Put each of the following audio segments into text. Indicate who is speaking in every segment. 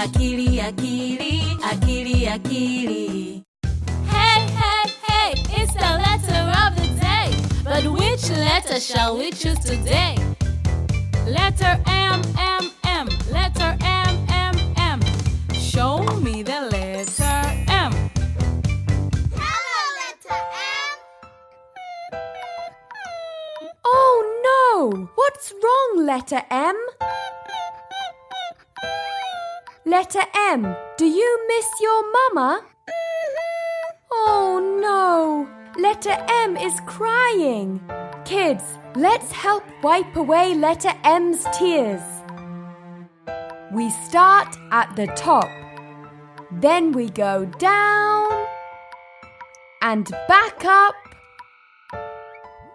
Speaker 1: akili, akili, akili, akili.
Speaker 2: Hey, hey, hey, it's the letter of the day. But which letter shall we choose today? Letter M, M, M, letter M, M, M. Show me the letter M.
Speaker 3: Hello, letter M.
Speaker 4: Oh no! What's wrong, letter M? Letter M, do you miss your mama? Mm-hmm. Oh no! Letter M is crying. Kids, let's help wipe away letter M's tears. We start at the top. Then we go down and back up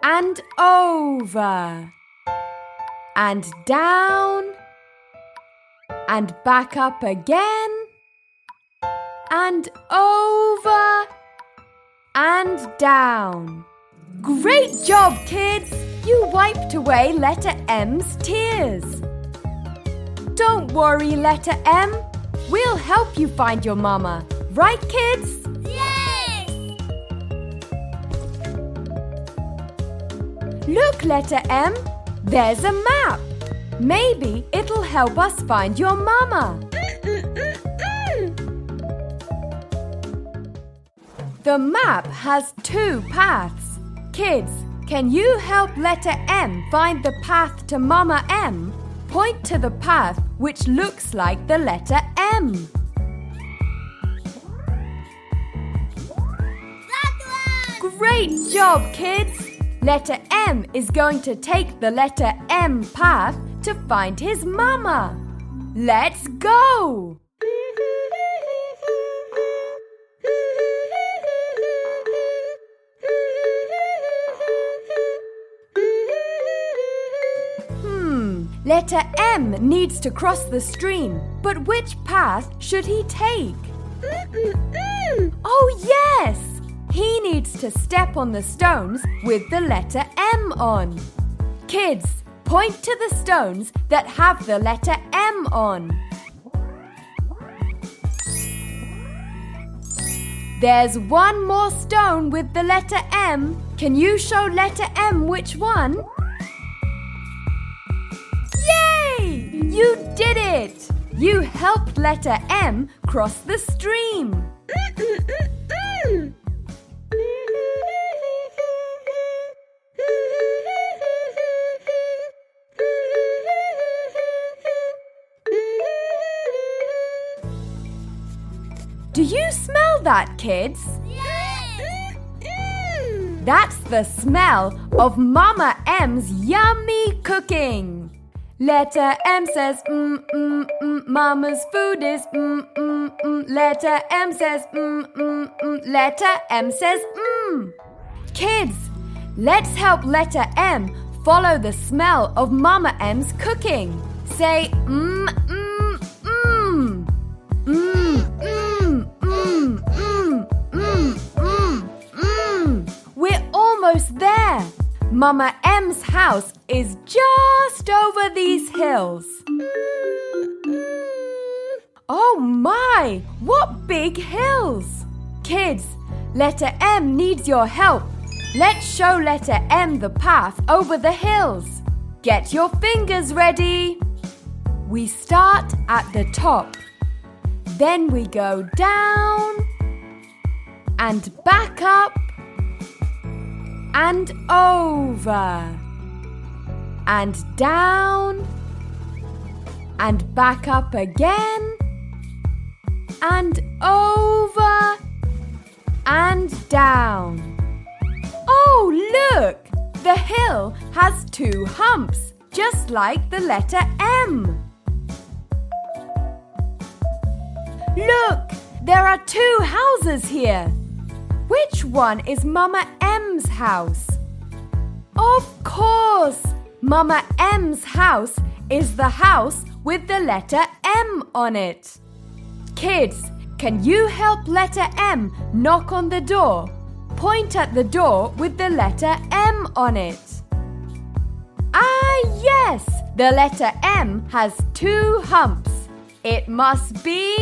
Speaker 4: and over and down and back up again and over and down. Great job, kids! You wiped away letter M's tears. Don't worry, letter M. We'll help you find your mama. Right, kids?
Speaker 3: Yes!
Speaker 4: Look, letter M. There's a map. Maybe it'll help us find your mama. The map has two paths. Kids, can you help letter M find the path to Mama M? Point to the path which looks like the letter M. Great job, kids! Letter M is going to take the letter M path to find his mama. Let's go! Hmm, letter M needs to cross the stream, but which path should he take? Oh, yes! He needs to step on the stones with the letter M on. Kids, point to the stones that have the letter M on. There's one more stone with the letter M. Can you show letter M which one? Yay! You did it! You helped letter M cross the stream. Do you smell that, kids?
Speaker 3: Yes!
Speaker 4: That's the smell of Mama M's yummy cooking. Letter M says mm mm mm. Mama's food is mm mm mm. Letter M says mm mm mm. Letter M says mm. Kids, let's help letter M follow the smell of Mama M's cooking. Say mm mm. Almost there. Mama M's house is just over these hills. Oh my, what big hills! Kids, letter M needs your help. Let's show letter M the path over the hills. Get your fingers ready. We start at the top. Then we go down and back up and over and down and back up again and over and down. Oh, look! The hill has two humps, just like the letter M. Look! There are two houses here. Which one is Mama M's house? Of course! Mama M's house is the house with the letter M on it. Kids, can you help letter M knock on the door? Point at the door with the letter M on it. Ah, yes! The letter M has two humps. It must be.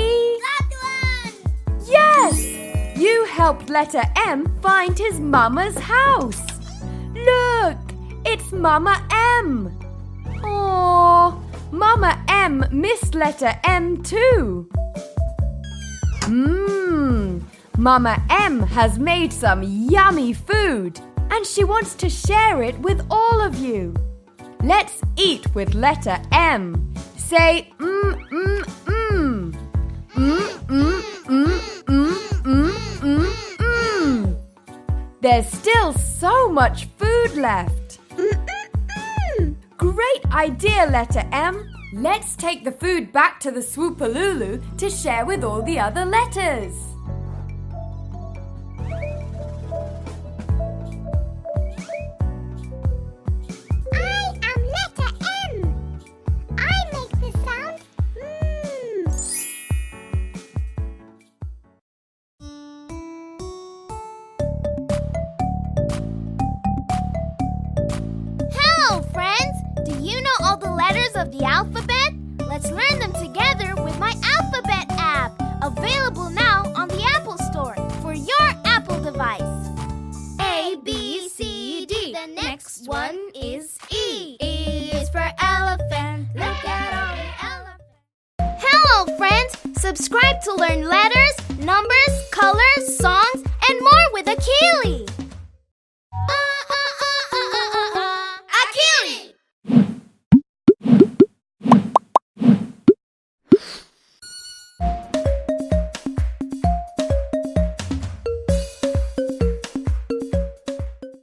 Speaker 3: That one.
Speaker 4: Yes! You helped letter M find his mama's house. Look, it's Mama M. Oh, Mama M missed letter M too. Mmm, Mama M has made some yummy food and she wants to share it with all of you. Let's eat with letter M. Say mm There's still so much food left. Great idea, letter M. Let's take the food back to the Swoopalulu to share with all the other
Speaker 3: letters. Of the alphabet? Let's learn them together with my alphabet app, available now on the Apple Store for your Apple device. A, B, C, D. The next one is E. E is for elephant. Look at all the elephants. Hello, friends! Subscribe to learn letters, numbers, colors, songs, and more with Akili.